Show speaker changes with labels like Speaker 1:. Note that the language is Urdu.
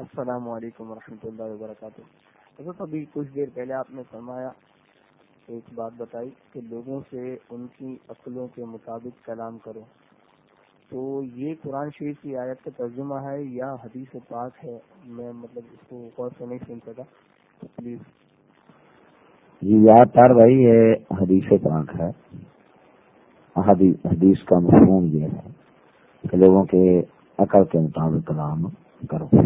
Speaker 1: السلام علیکم ورحمۃ اللہ وبرکاتہ۔ حضرت ابھی کچھ دیر پہلے آپ نے فرمایا، ایک بات بتائی کہ لوگوں سے ان کی عقلوں کے مطابق کلام کرو۔ تو یہ قرآن شریف کی آیت کا ترجمہ ہے یا حدیث پاک ہے؟ میں مطلب اس کو غور سے نہیں سن سکا۔ پلیز۔
Speaker 2: جی یاد تار بھائی یہ حدیث پاک ہے۔ حدیث کا مفہوم یہ ہے کہ لوگوں کے عقل کے مطابق کلام کرو۔